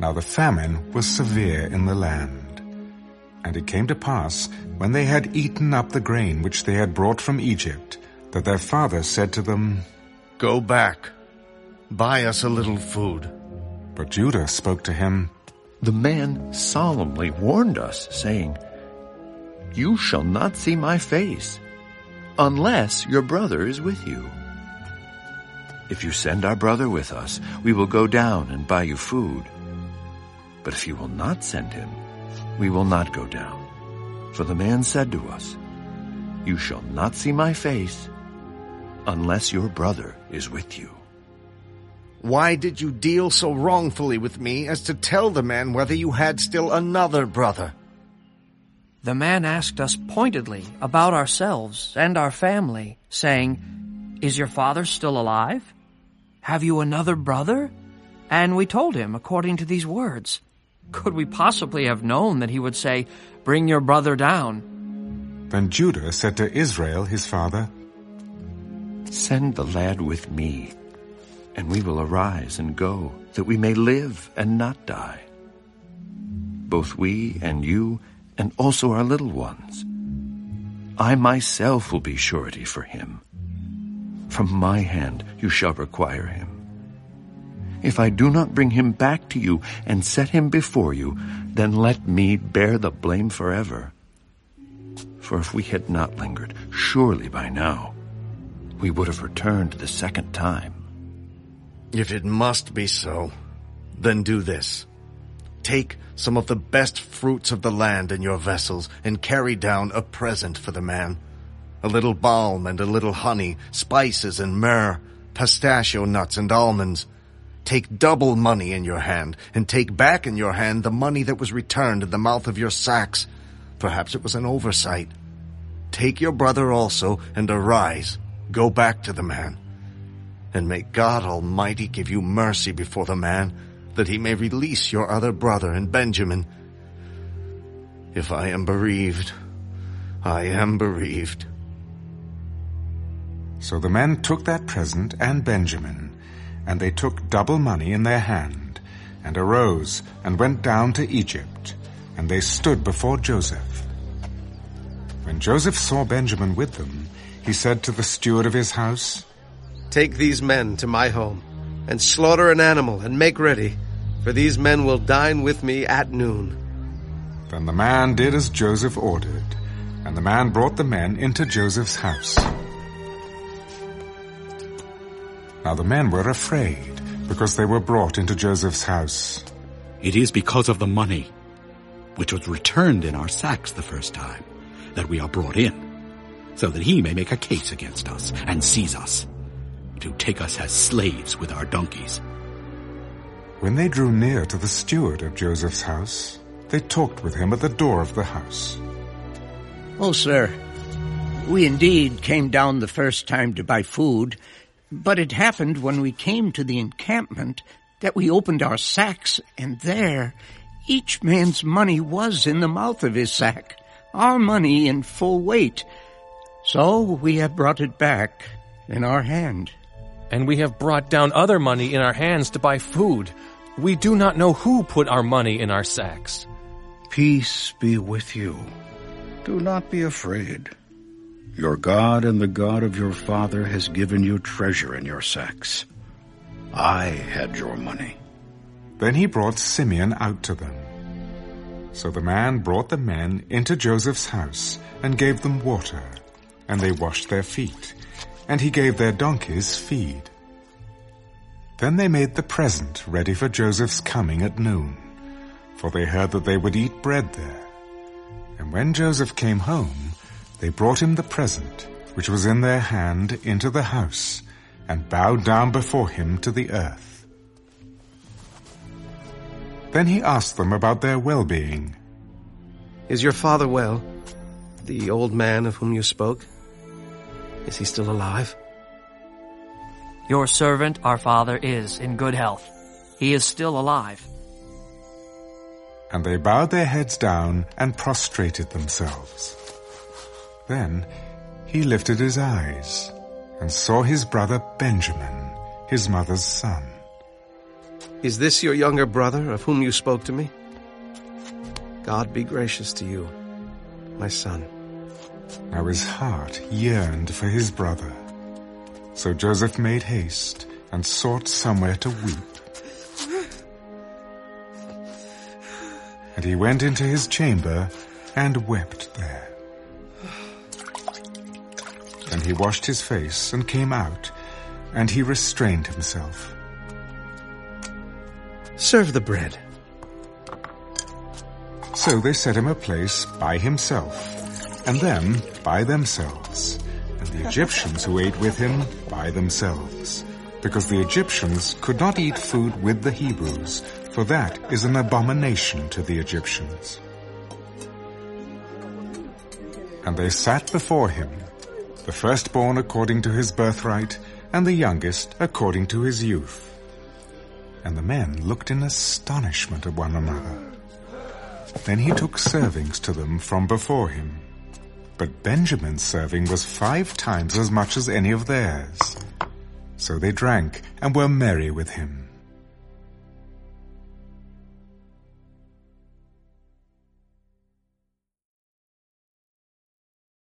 Now the famine was severe in the land. And it came to pass, when they had eaten up the grain which they had brought from Egypt, that their father said to them, Go back, buy us a little food. But Judah spoke to him, The man solemnly warned us, saying, You shall not see my face, unless your brother is with you. If you send our brother with us, we will go down and buy you food. But if you will not send him, we will not go down. For the man said to us, You shall not see my face unless your brother is with you. Why did you deal so wrongfully with me as to tell the man whether you had still another brother? The man asked us pointedly about ourselves and our family, saying, Is your father still alive? Have you another brother? And we told him according to these words. Could we possibly have known that he would say, Bring your brother down? Then Judah said to Israel his father, Send the lad with me, and we will arise and go, that we may live and not die. Both we and you, and also our little ones. I myself will be surety for him. From my hand you shall require him. If I do not bring him back to you and set him before you, then let me bear the blame forever. For if we had not lingered, surely by now we would have returned the second time. If it must be so, then do this. Take some of the best fruits of the land in your vessels and carry down a present for the man. A little balm and a little honey, spices and myrrh, pistachio nuts and almonds. Take double money in your hand, and take back in your hand the money that was returned in the mouth of your sacks. Perhaps it was an oversight. Take your brother also, and arise. Go back to the man. And may God Almighty give you mercy before the man, that he may release your other brother and Benjamin. If I am bereaved, I am bereaved. So the men took that present and Benjamin, and they took double money in their hand, and arose and went down to Egypt, and they stood before Joseph. When Joseph saw Benjamin with them, he said to the steward of his house, Take these men to my home, and slaughter an animal and make ready, for these men will dine with me at noon. Then the man did as Joseph ordered, and the man brought the men into Joseph's house. Now the men were afraid, because they were brought into Joseph's house. It is because of the money, which was returned in our sacks the first time, that we are brought in, so that he may make a case against us and seize us, to take us as slaves with our donkeys. When they drew near to the steward of Joseph's house, they talked with him at the door of the house. Oh, sir, we indeed came down the first time to buy food, but it happened when we came to the encampment that we opened our sacks, and there each man's money was in the mouth of his sack, our money in full weight. So we have brought it back in our hand. And we have brought down other money in our hands to buy food. We do not know who put our money in our sacks. Peace be with you. Do not be afraid. Your God and the God of your father has given you treasure in your sacks. I had your money. Then he brought Simeon out to them. So the man brought the men into Joseph's house and gave them water, and they washed their feet, and he gave their donkeys feed. Then they made the present ready for Joseph's coming at noon, for they heard that they would eat bread there. And when Joseph came home, they brought him the present, which was in their hand, into the house, and bowed down before him to the earth. Then he asked them about their well-being. Is your father well? The old man of whom you spoke? Is he still alive? Your servant, our father, is in good health. He is still alive. And they bowed their heads down and prostrated themselves. Then he lifted his eyes and saw his brother Benjamin, his mother's son. Is this your younger brother of whom you spoke to me? God be gracious to you, my son. Now his heart yearned for his brother. So Joseph made haste and sought somewhere to weep. And he went into his chamber and wept there. And he washed his face and came out, and he restrained himself. Serve the bread. So they set him a place by himself, and them by themselves, and the Egyptians who ate with him by themselves, because the Egyptians could not eat food with the Hebrews, for that is an abomination to the Egyptians. And they sat before him, the firstborn according to his birthright, and the youngest according to his youth. And the men looked in astonishment at one another. Then he took servings to them from before him. But Benjamin's serving was five times as much as any of theirs. So they drank and were merry with him.